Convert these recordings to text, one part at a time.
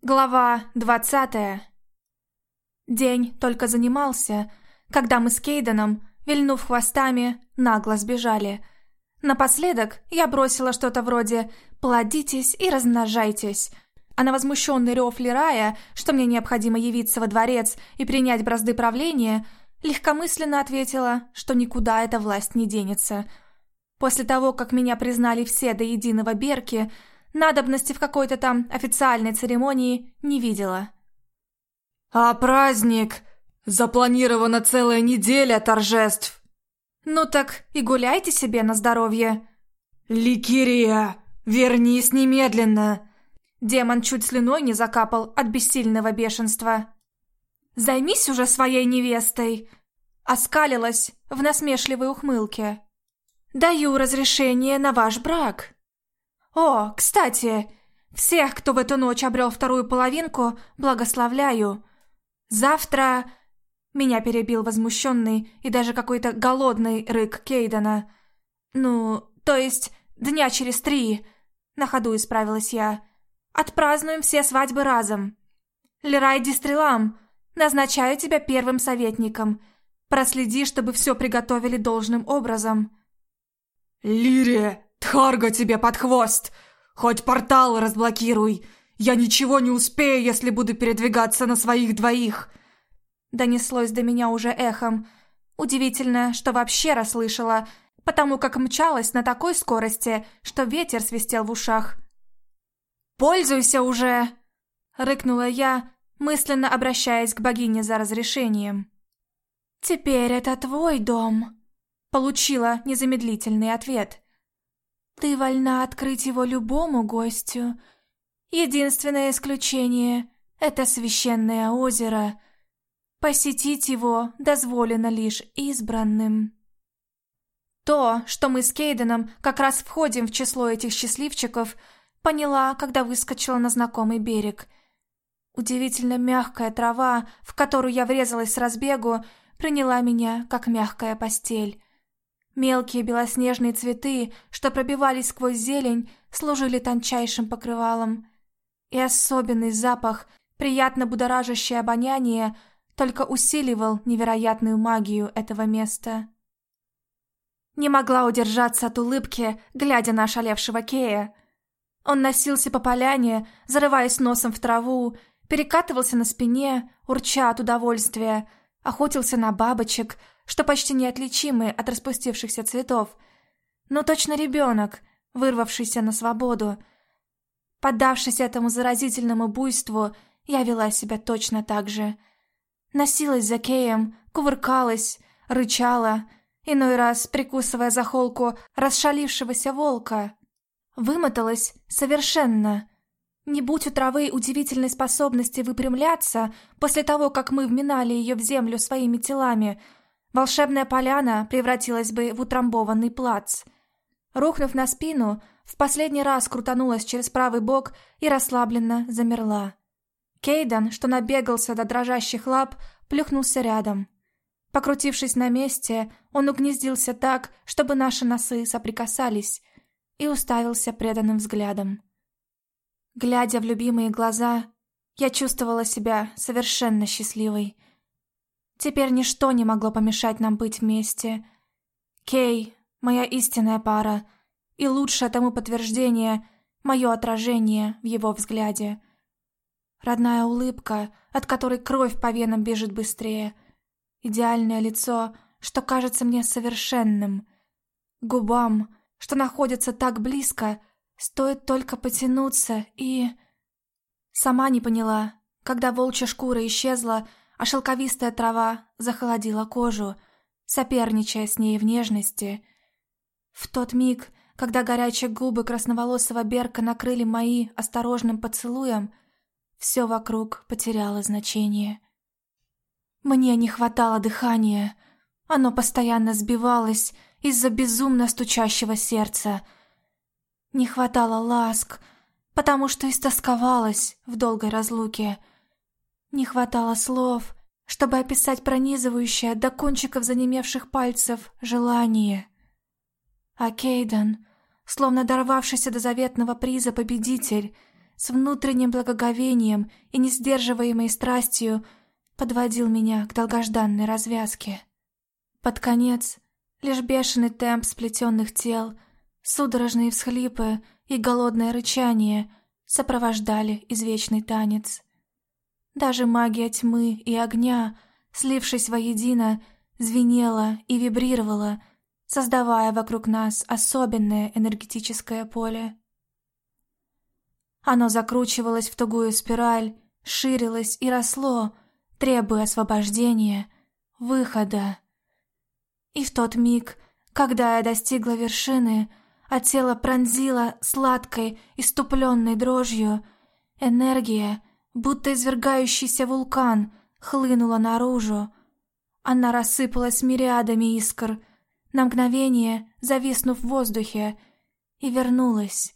Глава двадцатая. День только занимался, когда мы с Кейденом, вильнув хвостами, нагло сбежали. Напоследок я бросила что-то вроде «плодитесь и размножайтесь», а на возмущенный рев Лирая, что мне необходимо явиться во дворец и принять бразды правления, легкомысленно ответила, что никуда эта власть не денется. После того, как меня признали все до единого Берки – надобности в какой-то там официальной церемонии не видела. «А праздник? Запланирована целая неделя торжеств!» «Ну так и гуляйте себе на здоровье!» «Ликирия, вернись немедленно!» Демон чуть слюной не закапал от бессильного бешенства. «Займись уже своей невестой!» Оскалилась в насмешливой ухмылке. «Даю разрешение на ваш брак!» «О, кстати, всех, кто в эту ночь обрел вторую половинку, благословляю. Завтра...» Меня перебил возмущенный и даже какой-то голодный рык Кейдена. «Ну, то есть дня через три...» На ходу исправилась я. «Отпразднуем все свадьбы разом. Лерай Дистрелам, назначаю тебя первым советником. Проследи, чтобы все приготовили должным образом». «Лирия, Тхарга тебе под хвост! Хоть портал разблокируй! Я ничего не успею, если буду передвигаться на своих двоих!» Донеслось до меня уже эхом. Удивительно, что вообще расслышала, потому как мчалась на такой скорости, что ветер свистел в ушах. «Пользуйся уже!» — рыкнула я, мысленно обращаясь к богине за разрешением. «Теперь это твой дом», — получила незамедлительный ответ. Ты вольна открыть его любому гостю. Единственное исключение — это священное озеро. Посетить его дозволено лишь избранным. То, что мы с Кейденом как раз входим в число этих счастливчиков, поняла, когда выскочила на знакомый берег. Удивительно мягкая трава, в которую я врезалась с разбегу, приняла меня, как мягкая постель. Мелкие белоснежные цветы, что пробивались сквозь зелень, служили тончайшим покрывалом. И особенный запах, приятно будоражащее обоняние, только усиливал невероятную магию этого места. Не могла удержаться от улыбки, глядя на ошалевшего Кея. Он носился по поляне, зарываясь носом в траву, перекатывался на спине, урча от удовольствия, охотился на бабочек — что почти неотличимы от распустившихся цветов, но точно ребенок, вырвавшийся на свободу. Поддавшись этому заразительному буйству, я вела себя точно так же. Носилась за Кеем, кувыркалась, рычала, иной раз прикусывая за холку расшалившегося волка. Вымоталась совершенно. Не будь у травы удивительной способности выпрямляться после того, как мы вминали ее в землю своими телами — волшебная поляна превратилась бы в утрамбованный плац. Рухнув на спину, в последний раз крутанулась через правый бок и расслабленно замерла. Кейден, что набегался до дрожащих лап, плюхнулся рядом. Покрутившись на месте, он угнездился так, чтобы наши носы соприкасались, и уставился преданным взглядом. Глядя в любимые глаза, я чувствовала себя совершенно счастливой – Теперь ничто не могло помешать нам быть вместе. Кей — моя истинная пара, и лучшее тому подтверждение — мое отражение в его взгляде. Родная улыбка, от которой кровь по венам бежит быстрее. Идеальное лицо, что кажется мне совершенным. Губам, что находятся так близко, стоит только потянуться и... Сама не поняла, когда волчья шкура исчезла, а шелковистая трава захолодила кожу, соперничая с ней в нежности. В тот миг, когда горячие губы красноволосого Берка накрыли мои осторожным поцелуем, все вокруг потеряло значение. Мне не хватало дыхания, оно постоянно сбивалось из-за безумно стучащего сердца. Не хватало ласк, потому что истосковалась в долгой разлуке — не хватало слов, чтобы описать пронизывающее до кончиков занемевших пальцев желание. А Кейден, словно дорвавшийся до заветного приза победитель, с внутренним благоговением и несдерживаемой страстью подводил меня к долгожданной развязке. Под конец лишь бешеный темп сплетенных тел, судорожные всхлипы и голодное рычание сопровождали извечный танец. Даже магия тьмы и огня, слившись воедино, звенела и вибрировала, создавая вокруг нас особенное энергетическое поле. Оно закручивалось в тугую спираль, ширилось и росло, требуя освобождения, выхода. И в тот миг, когда я достигла вершины, а тело пронзило сладкой, иступленной дрожью, энергия, будто извергающийся вулкан, хлынула наружу. Она рассыпалась мириадами искр, на мгновение зависнув в воздухе, и вернулась.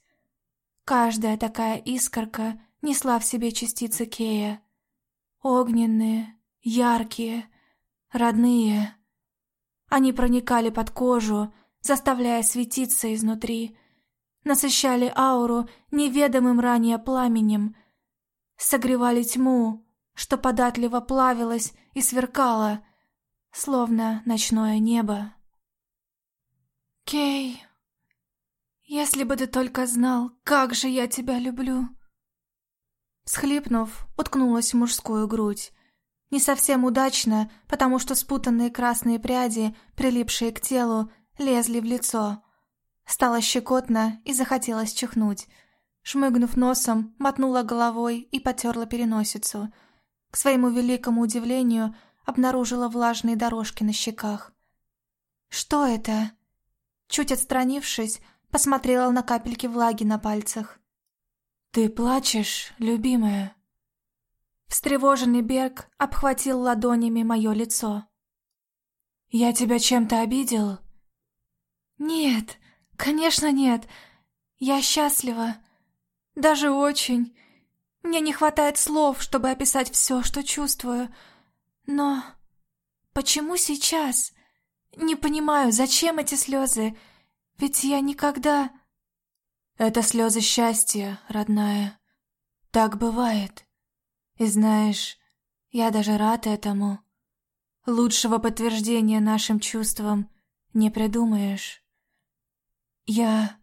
Каждая такая искорка несла в себе частицы Кея. Огненные, яркие, родные. Они проникали под кожу, заставляя светиться изнутри, насыщали ауру неведомым ранее пламенем, согревали тьму, что податливо плавилась и сверкала, словно ночное небо. «Кей, если бы ты только знал, как же я тебя люблю!» Схлипнув, уткнулась в мужскую грудь. Не совсем удачно, потому что спутанные красные пряди, прилипшие к телу, лезли в лицо. Стало щекотно и захотелось чихнуть. Шмыгнув носом, мотнула головой и потерла переносицу. К своему великому удивлению, обнаружила влажные дорожки на щеках. «Что это?» Чуть отстранившись, посмотрела на капельки влаги на пальцах. «Ты плачешь, любимая?» Встревоженный Берг обхватил ладонями мое лицо. «Я тебя чем-то обидел?» «Нет, конечно нет. Я счастлива. Даже очень. Мне не хватает слов, чтобы описать все, что чувствую. Но почему сейчас? Не понимаю, зачем эти слезы? Ведь я никогда...» «Это слезы счастья, родная. Так бывает. И знаешь, я даже рад этому. Лучшего подтверждения нашим чувствам не придумаешь». «Я...»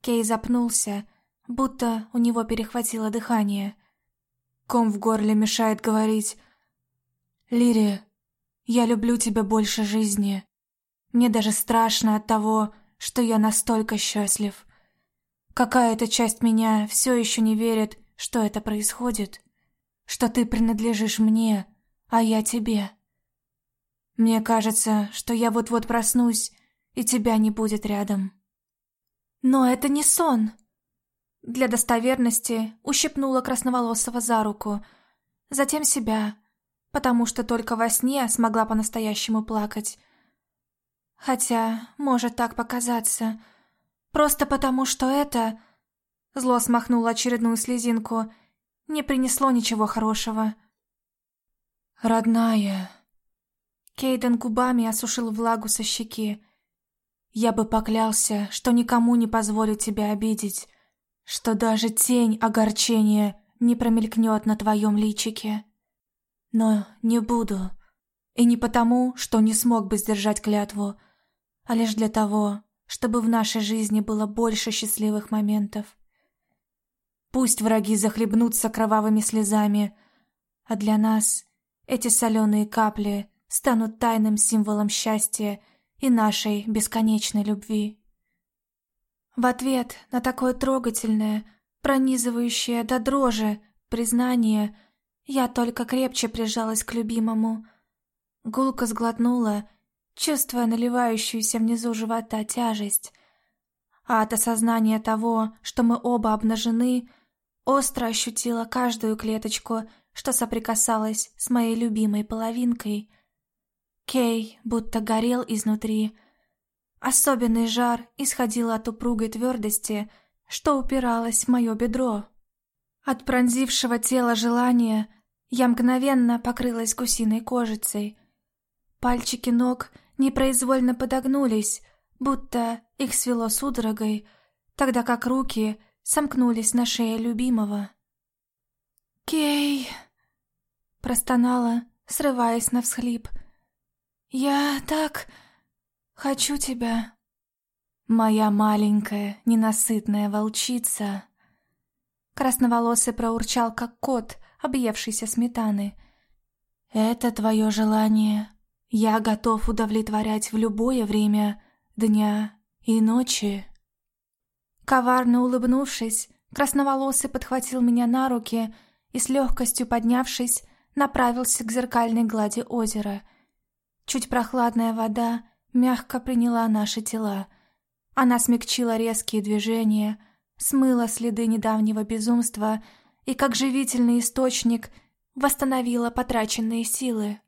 Кей запнулся, будто у него перехватило дыхание. Ком в горле мешает говорить. «Лирия, я люблю тебя больше жизни. Мне даже страшно от того, что я настолько счастлив. Какая-то часть меня все еще не верит, что это происходит, что ты принадлежишь мне, а я тебе. Мне кажется, что я вот-вот проснусь и тебя не будет рядом. Но это не сон. Для достоверности ущипнула красноволосого за руку, затем себя, потому что только во сне смогла по-настоящему плакать. Хотя, может так показаться, просто потому что это... Зло смахнуло очередную слезинку. Не принесло ничего хорошего. «Родная...» Кейден губами осушил влагу со щеки. Я бы поклялся, что никому не позволю тебя обидеть, что даже тень огорчения не промелькнет на твоем личике. Но не буду. И не потому, что не смог бы сдержать клятву, а лишь для того, чтобы в нашей жизни было больше счастливых моментов. Пусть враги захлебнутся кровавыми слезами, а для нас эти соленые капли станут тайным символом счастья и нашей бесконечной любви. В ответ на такое трогательное, пронизывающее до дрожи признание, я только крепче прижалась к любимому. Гулко сглотнула, чувствуя наливающуюся внизу живота тяжесть. А от осознания того, что мы оба обнажены, остро ощутила каждую клеточку, что соприкасалась с моей любимой половинкой — Кей будто горел изнутри. Особенный жар исходил от упругой твердости, что упиралось в мое бедро. От пронзившего тела желания я мгновенно покрылась гусиной кожицей. Пальчики ног непроизвольно подогнулись, будто их свело судорогой, тогда как руки сомкнулись на шее любимого. «Кей!» — простонала, срываясь на всхлип. «Я так хочу тебя!» «Моя маленькая, ненасытная волчица!» Красноволосый проурчал, как кот, объевшийся сметаны. «Это твое желание. Я готов удовлетворять в любое время дня и ночи». Коварно улыбнувшись, красноволосый подхватил меня на руки и, с легкостью поднявшись, направился к зеркальной глади озера. Чуть прохладная вода мягко приняла наши тела. Она смягчила резкие движения, смыла следы недавнего безумства и, как живительный источник, восстановила потраченные силы.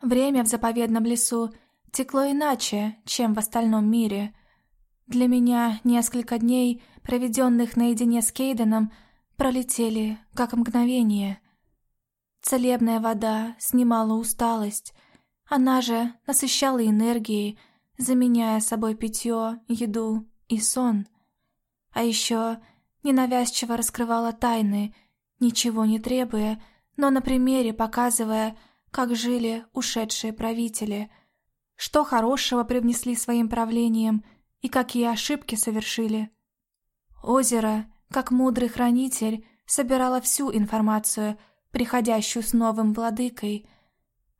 Время в заповедном лесу текло иначе, чем в остальном мире. Для меня несколько дней, проведенных наедине с Кейденом, пролетели как мгновение. Целебная вода снимала усталость, она же насыщала энергией, заменяя собой питье, еду и сон. А еще ненавязчиво раскрывала тайны, ничего не требуя, но на примере показывая, как жили ушедшие правители, что хорошего привнесли своим правлением – и какие ошибки совершили. Озеро, как мудрый хранитель, собирало всю информацию, приходящую с новым владыкой.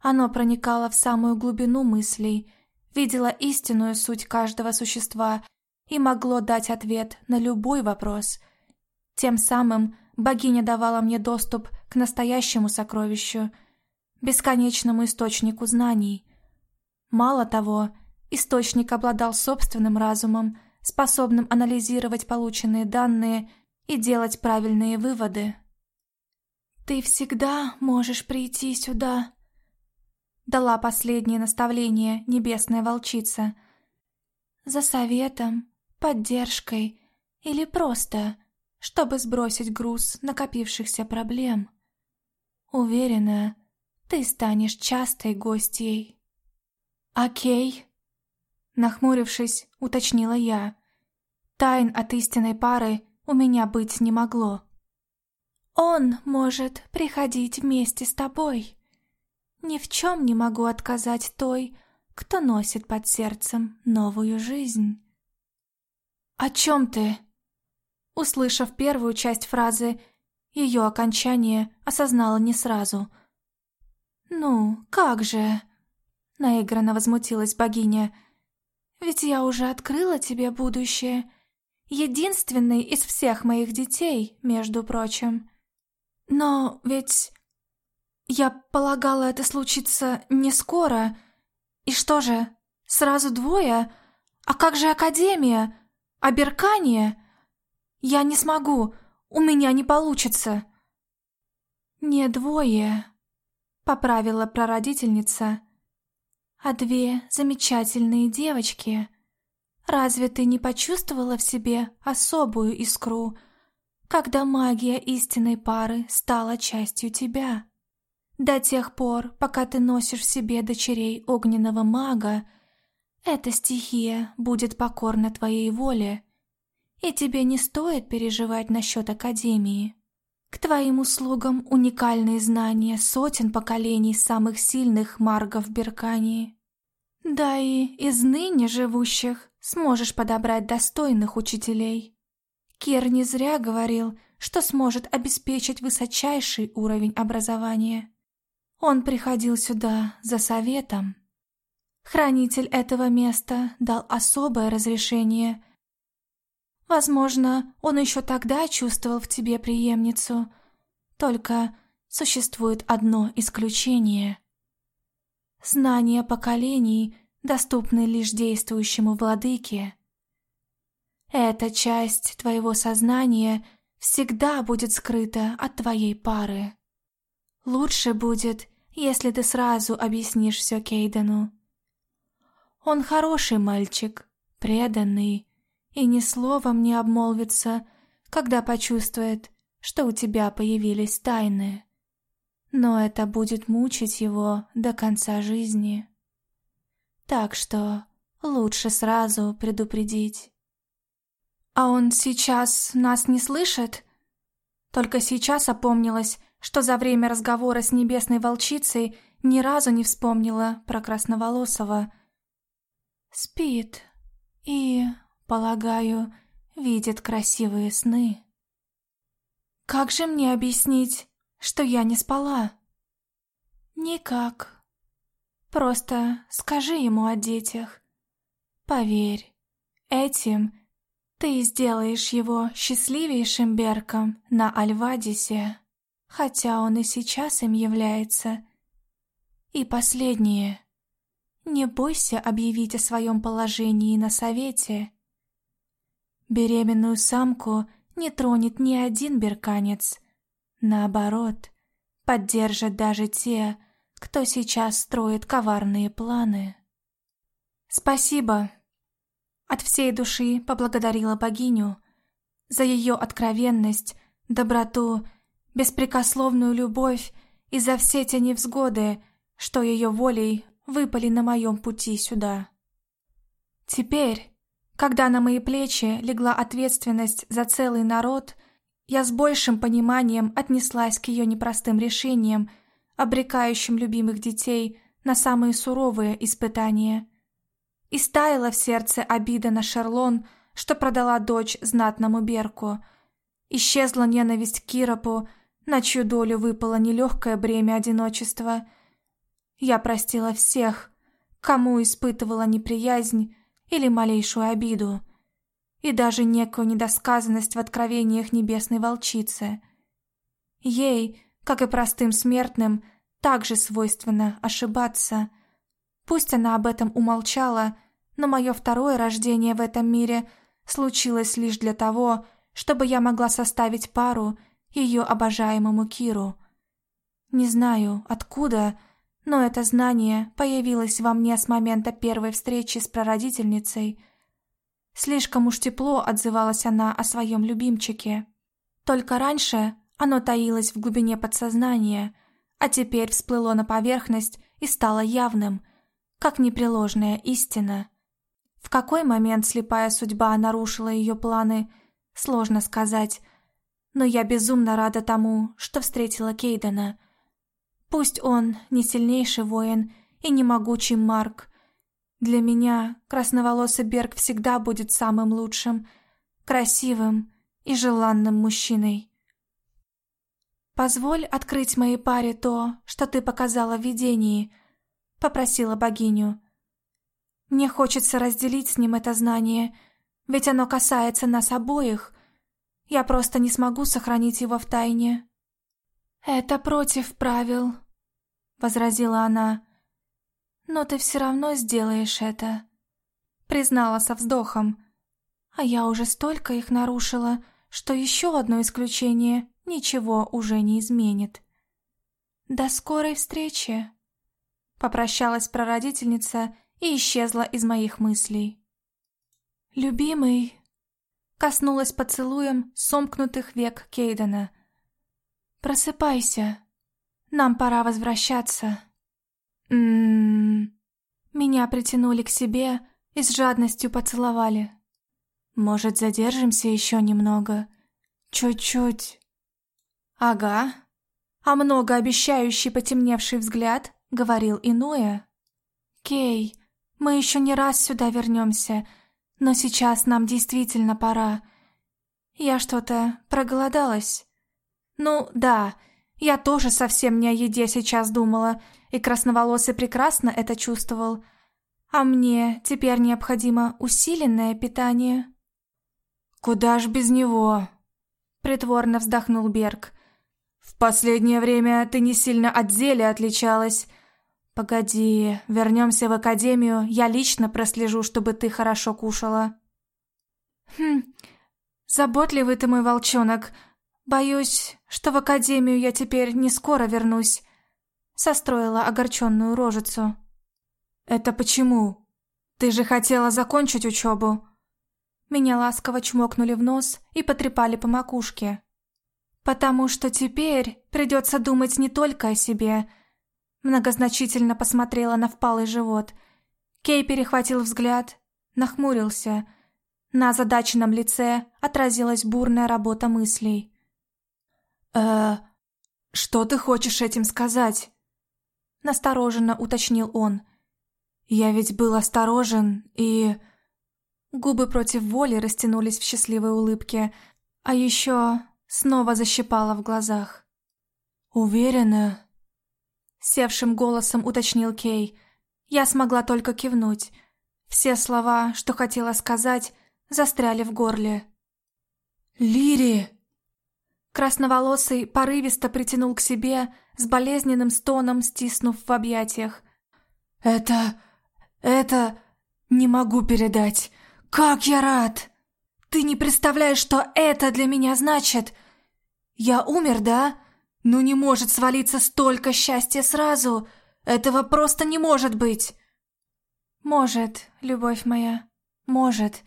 Оно проникало в самую глубину мыслей, видело истинную суть каждого существа и могло дать ответ на любой вопрос. Тем самым богиня давала мне доступ к настоящему сокровищу, бесконечному источнику знаний. Мало того, Источник обладал собственным разумом, способным анализировать полученные данные и делать правильные выводы. «Ты всегда можешь прийти сюда», — дала последнее наставление небесная волчица. «За советом, поддержкой или просто, чтобы сбросить груз накопившихся проблем. Уверена, ты станешь частой гостьей». «Окей», Нахмурившись, уточнила я. Тайн от истинной пары у меня быть не могло. «Он может приходить вместе с тобой. Ни в чем не могу отказать той, кто носит под сердцем новую жизнь». «О чем ты?» Услышав первую часть фразы, ее окончание осознала не сразу. «Ну, как же?» Наигранно возмутилась богиня – ведь я уже открыла тебе будущее. Единственный из всех моих детей, между прочим. Но ведь... Я полагала, это случится не скоро. И что же, сразу двое? А как же Академия? А Беркания? Я не смогу, у меня не получится. Не двое, поправила прародительница а две замечательные девочки. Разве ты не почувствовала в себе особую искру, когда магия истинной пары стала частью тебя? До тех пор, пока ты носишь в себе дочерей огненного мага, эта стихия будет покорна твоей воле, и тебе не стоит переживать насчет Академии. К твоим услугам уникальные знания сотен поколений самых сильных маргов Беркании. Да и из ныне живущих сможешь подобрать достойных учителей. Кир не зря говорил, что сможет обеспечить высочайший уровень образования. Он приходил сюда за советом. Хранитель этого места дал особое разрешение – Возможно, он еще тогда чувствовал в тебе преемницу. Только существует одно исключение. Знания поколений доступны лишь действующему владыке. Эта часть твоего сознания всегда будет скрыта от твоей пары. Лучше будет, если ты сразу объяснишь все Кейдену. Он хороший мальчик, преданный, и ни словом не обмолвится, когда почувствует, что у тебя появились тайны. Но это будет мучить его до конца жизни. Так что лучше сразу предупредить. А он сейчас нас не слышит? Только сейчас опомнилась, что за время разговора с небесной волчицей ни разу не вспомнила про Красноволосого. Спит и, полагаю, видит красивые сны. Как же мне объяснить, что я не спала? Никак. Просто скажи ему о детях. Поверь, этим ты сделаешь его счастливейшим Берком на Альвадисе, хотя он и сейчас им является. И последнее. Не бойся объявить о своем положении на совете. Беременную самку не тронет ни один берканец. Наоборот, поддержат даже те, кто сейчас строит коварные планы. Спасибо. От всей души поблагодарила богиню за ее откровенность, доброту, беспрекословную любовь и за все те невзгоды, что ее волей выпали на моем пути сюда. Теперь, когда на мои плечи легла ответственность за целый народ, я с большим пониманием отнеслась к ее непростым решениям, обрекающим любимых детей на самые суровые испытания. И стаяла в сердце обида на Шарлон, что продала дочь знатному Берку. Исчезла ненависть к Киропу, на чью долю выпало нелегкое бремя одиночества – я простила всех, кому испытывала неприязнь или малейшую обиду, и даже некую недосказанность в откровениях небесной волчицы. Ей, как и простым смертным, также свойственно ошибаться. Пусть она об этом умолчала, но мое второе рождение в этом мире случилось лишь для того, чтобы я могла составить пару ее обожаемому Киру. Не знаю, откуда, но это знание появилось во мне с момента первой встречи с прародительницей. Слишком уж тепло отзывалась она о своем любимчике. Только раньше оно таилось в глубине подсознания, а теперь всплыло на поверхность и стало явным, как непреложная истина. В какой момент слепая судьба нарушила ее планы, сложно сказать, но я безумно рада тому, что встретила Кейдена — Пусть он не сильнейший воин и не могучий Марк. Для меня красноволосый Берг всегда будет самым лучшим, красивым и желанным мужчиной. «Позволь открыть моей паре то, что ты показала в видении», — попросила богиню. «Мне хочется разделить с ним это знание, ведь оно касается нас обоих. Я просто не смогу сохранить его в тайне». «Это против правил», — возразила она. «Но ты все равно сделаешь это», — признала со вздохом. «А я уже столько их нарушила, что еще одно исключение ничего уже не изменит». «До скорой встречи», — попрощалась прародительница и исчезла из моих мыслей. «Любимый», — коснулась поцелуем сомкнутых век Кейдена — Просыпайся. Нам пора возвращаться. Ммм. Меня притянули к себе и с жадностью поцеловали. Может, задержимся еще немного? Чуть-чуть. Ага. А многообещающий потемневший взгляд говорил иное. Кей, мы еще не раз сюда вернемся, но сейчас нам действительно пора. Я что-то проголодалась. Ну, да, я тоже совсем не о еде сейчас думала, и красноволосый прекрасно это чувствовал. А мне теперь необходимо усиленное питание. Куда ж без него? Притворно вздохнул Берг. В последнее время ты не сильно от зелья отличалась. Погоди, вернемся в академию, я лично прослежу, чтобы ты хорошо кушала. Хм, заботливый ты мой волчонок, — «Боюсь, что в академию я теперь не скоро вернусь», — состроила огорченную рожицу. «Это почему? Ты же хотела закончить учебу». Меня ласково чмокнули в нос и потрепали по макушке. «Потому что теперь придется думать не только о себе», — многозначительно посмотрела на впалый живот. Кей перехватил взгляд, нахмурился, На озадаченном лице отразилась бурная работа мыслей. «Э, что ты хочешь этим сказать?» Настороженно уточнил он. «Я ведь был осторожен и...» Губы против воли растянулись в счастливой улыбке, а еще снова защипало в глазах. «Уверена?» Севшим голосом уточнил Кей. Я смогла только кивнуть. Все слова, что хотела сказать, застряли в горле. «Лири!» Красноволосый порывисто притянул к себе, с болезненным стоном стиснув в объятиях. «Это... это... не могу передать. Как я рад! Ты не представляешь, что это для меня значит! Я умер, да? Ну не может свалиться столько счастья сразу! Этого просто не может быть!» «Может, любовь моя, может.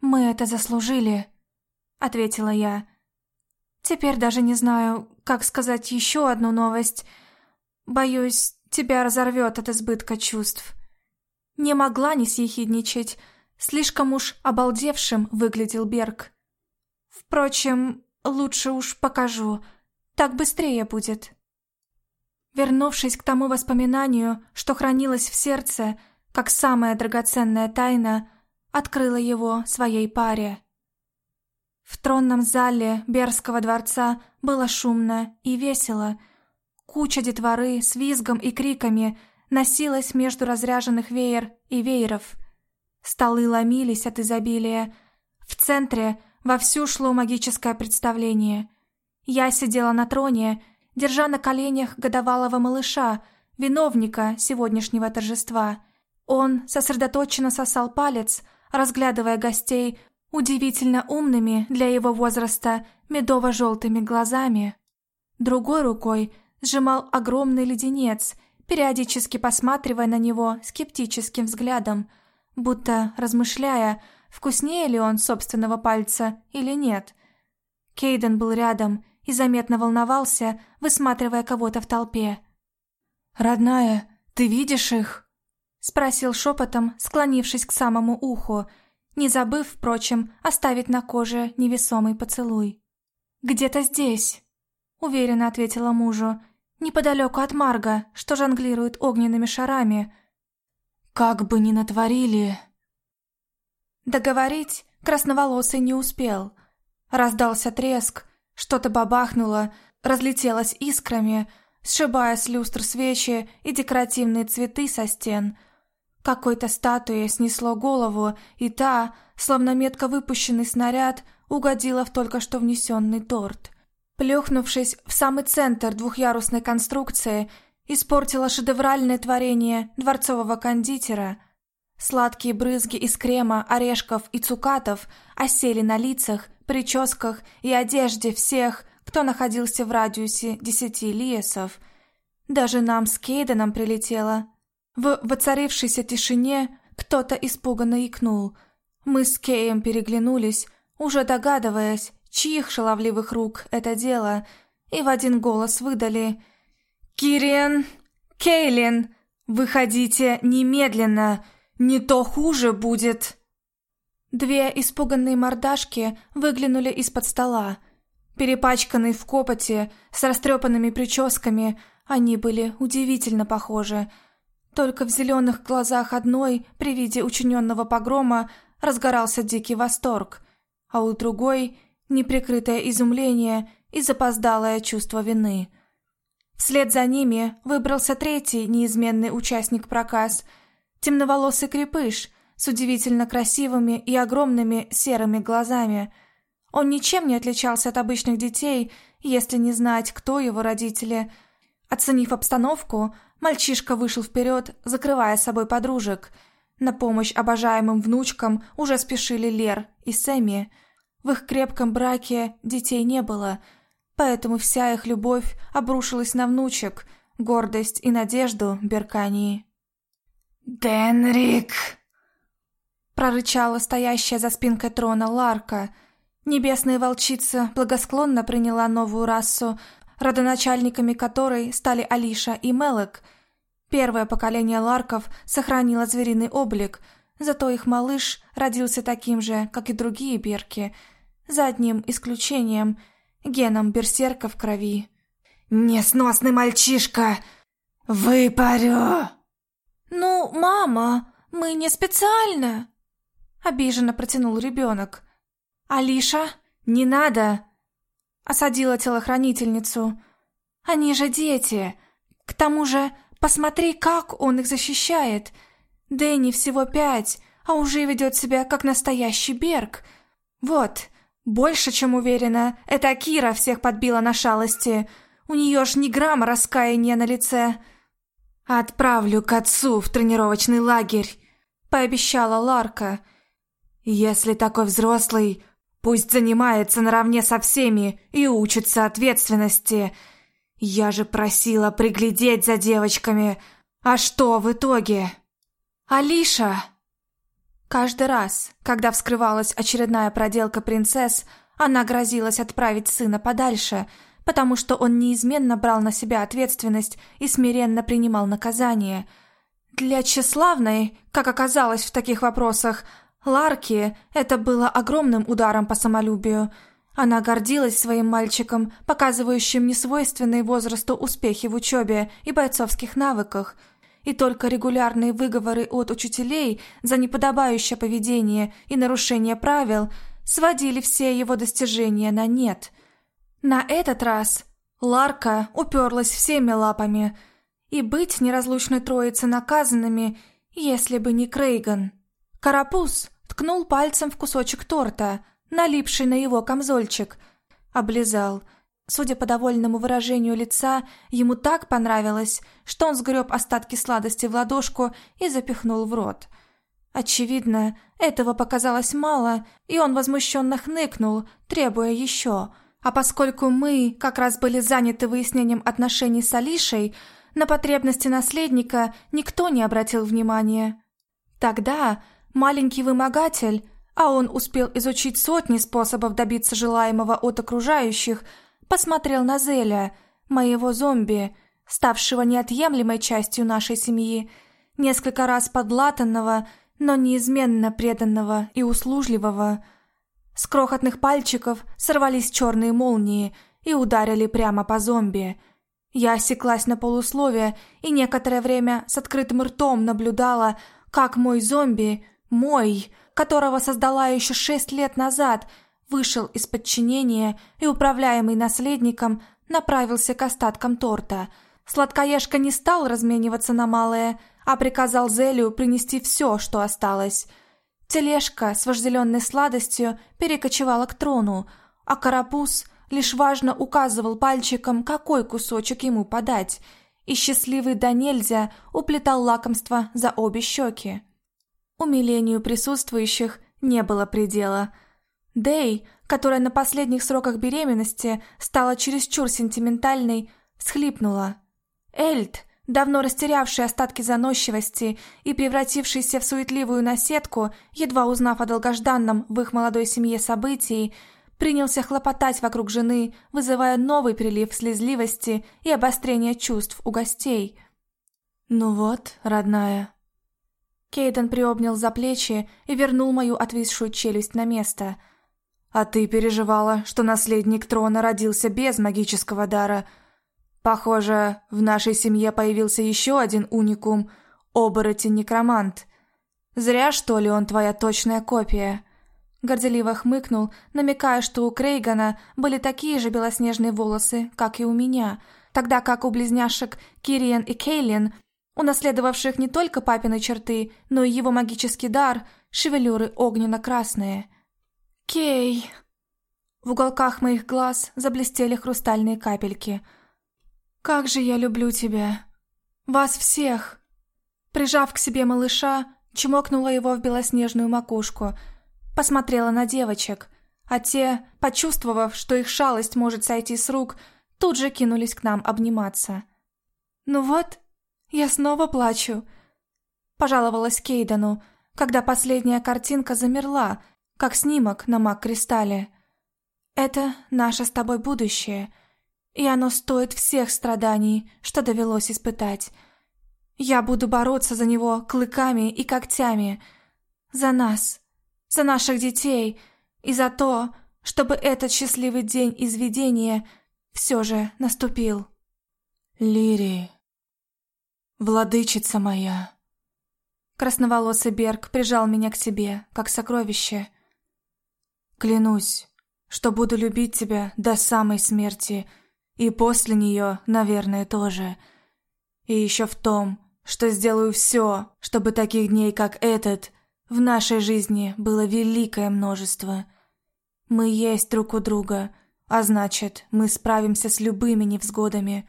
Мы это заслужили», — ответила я. «Теперь даже не знаю, как сказать еще одну новость. Боюсь, тебя разорвет от избытка чувств». Не могла не съехидничать, слишком уж обалдевшим выглядел Берг. Впрочем, лучше уж покажу, так быстрее будет. Вернувшись к тому воспоминанию, что хранилось в сердце, как самая драгоценная тайна, открыла его своей паре. В тронном зале Берского дворца было шумно и весело. Куча детворы с визгом и криками носилась между разряженных веер и вееров. Столы ломились от изобилия. В центре вовсю шло магическое представление. Я сидела на троне, держа на коленях годовалого малыша, виновника сегодняшнего торжества. Он сосредоточенно сосал палец, разглядывая гостей удивительно умными для его возраста медово-желтыми глазами. Другой рукой сжимал огромный леденец, периодически посматривая на него скептическим взглядом, будто размышляя, вкуснее ли он собственного пальца или нет. Кейден был рядом и заметно волновался, высматривая кого-то в толпе. «Родная, ты видишь их?» — спросил шепотом, склонившись к самому уху, не забыв, впрочем, оставить на коже невесомый поцелуй. «Где-то здесь», — уверенно ответила мужу, неподалеку от Марга, что жонглирует огненными шарами. «Как бы ни натворили...» Договорить красноволосый не успел. Раздался треск, что-то бабахнуло, разлетелось искрами, сшибая с люстр свечи и декоративные цветы со стен — какой-то статуе снесло голову, и та, словно метко выпущенный снаряд, угодила в только что внесенный торт. Плюхнувшись в самый центр двухъярусной конструкции, испортила шедевральное творение дворцового кондитера. Сладкие брызги из крема, орешков и цукатов осели на лицах, прическах и одежде всех, кто находился в радиусе десяти лиесов. Даже нам с Кейденом прилетело, в воцарившейся тишине кто-то испуганно икнул. Мы с Кеем переглянулись, уже догадываясь, чьих шаловливых рук это дело, и в один голос выдали «Кириан! Кейлин! Выходите немедленно! Не то хуже будет!» Две испуганные мордашки выглянули из-под стола. Перепачканные в копоте, с растрепанными прическами, они были удивительно похожи – только в зеленых глазах одной при виде учиненного погрома разгорался дикий восторг, а у другой — неприкрытое изумление и запоздалое чувство вины. Вслед за ними выбрался третий неизменный участник проказ — темноволосый крепыш с удивительно красивыми и огромными серыми глазами. Он ничем не отличался от обычных детей, если не знать, кто его родители. Оценив обстановку, Мальчишка вышел вперед, закрывая собой подружек. На помощь обожаемым внучкам уже спешили Лер и Сэмми. В их крепком браке детей не было, поэтому вся их любовь обрушилась на внучек, гордость и надежду Беркании. «Денрик!» Прорычала стоящая за спинкой трона Ларка. Небесная волчица благосклонно приняла новую расу, родоначальниками которой стали Алиша и Мелек. Первое поколение ларков сохранило звериный облик, Зато их малыш родился таким же, как и другие берки, за одним исключением – геном берсерка в крови. «Несносный мальчишка! Выпарю!» «Ну, мама, мы не специально!» Обиженно протянул ребенок. «Алиша, не надо!» Осадила телохранительницу. «Они же дети! К тому же, посмотри, как он их защищает! Дэнни всего пять, а уже ведет себя как настоящий Берг. Вот, больше чем уверена, это Кира всех подбила на шалости. У нее ж ни грамма раскаяния на лице». «Отправлю к отцу в тренировочный лагерь», — пообещала Ларка. «Если такой взрослый, пусть занимается наравне со всеми и учится ответственности. Я же просила приглядеть за девочками. А что в итоге?» «Алиша!» Каждый раз, когда вскрывалась очередная проделка принцесс, она грозилась отправить сына подальше — потому что он неизменно брал на себя ответственность и смиренно принимал наказание. Для тщеславной, как оказалось в таких вопросах, Ларки это было огромным ударом по самолюбию. Она гордилась своим мальчиком, показывающим несвойственные возрасту успехи в учебе и бойцовских навыках – и только регулярные выговоры от учителей за неподобающее поведение и нарушение правил сводили все его достижения на нет. На этот раз Ларка уперлась всеми лапами, и быть неразлучной троице наказанными, если бы не Крейган. Карапуз ткнул пальцем в кусочек торта, налипший на его камзольчик, облизал. Судя по довольному выражению лица, ему так понравилось, что он сгреб остатки сладости в ладошку и запихнул в рот. Очевидно, этого показалось мало, и он возмущенно хныкнул, требуя еще – а поскольку мы как раз были заняты выяснением отношений с Алишей, на потребности наследника никто не обратил внимания. Тогда маленький вымогатель, а он успел изучить сотни способов добиться желаемого от окружающих, посмотрел на Зеля, моего зомби, ставшего неотъемлемой частью нашей семьи, несколько раз подлатанного, но неизменно преданного и услужливого – с крохотных пальчиков сорвались черные молнии и ударили прямо по зомби. Я осеклась на полусловие и некоторое время с открытым ртом наблюдала, как мой зомби, мой, которого создала еще шесть лет назад, вышел из подчинения и, управляемый наследником, направился к остаткам торта. Сладкоежка не стал размениваться на малое, а приказал Зелю принести все, что осталось – Тележка с вожделенной сладостью перекочевала к трону, а карапуз лишь важно указывал пальчиком, какой кусочек ему подать, и счастливый до нельзя уплетал лакомство за обе щеки. Умилению присутствующих не было предела. Дэй, которая на последних сроках беременности стала чересчур сентиментальной, всхлипнула. Эльд, давно растерявший остатки заносчивости и превратившийся в суетливую наседку, едва узнав о долгожданном в их молодой семье событии, принялся хлопотать вокруг жены, вызывая новый прилив слезливости и обострение чувств у гостей. «Ну вот, родная». Кейден приобнял за плечи и вернул мою отвисшую челюсть на место. «А ты переживала, что наследник трона родился без магического дара», Похоже, в нашей семье появился еще один уникум – оборотень-некромант. Зря, что ли, он твоя точная копия?» Горделиво хмыкнул, намекая, что у Крейгана были такие же белоснежные волосы, как и у меня, тогда как у близняшек Кириан и Кейлин, унаследовавших не только папины черты, но и его магический дар, шевелюры огненно-красные. «Кей!» В уголках моих глаз заблестели хрустальные капельки – «Как же я люблю тебя! Вас всех!» Прижав к себе малыша, чмокнула его в белоснежную макушку, посмотрела на девочек, а те, почувствовав, что их шалость может сойти с рук, тут же кинулись к нам обниматься. «Ну вот, я снова плачу», — пожаловалась Кейдену, когда последняя картинка замерла, как снимок на маг-кристалле. «Это наше с тобой будущее», — и оно стоит всех страданий, что довелось испытать. Я буду бороться за него клыками и когтями. За нас, за наших детей и за то, чтобы этот счастливый день из видения все же наступил. Лири, владычица моя. Красноволосый Берг прижал меня к себе, как сокровище. Клянусь, что буду любить тебя до самой смерти, и после нее, наверное, тоже. И еще в том, что сделаю все, чтобы таких дней, как этот, в нашей жизни было великое множество. Мы есть друг у друга, а значит, мы справимся с любыми невзгодами.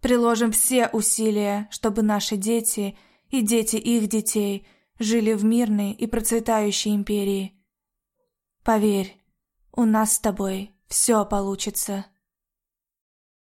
Приложим все усилия, чтобы наши дети – и дети их детей жили в мирной и процветающей империи. Поверь, у нас с тобой все получится.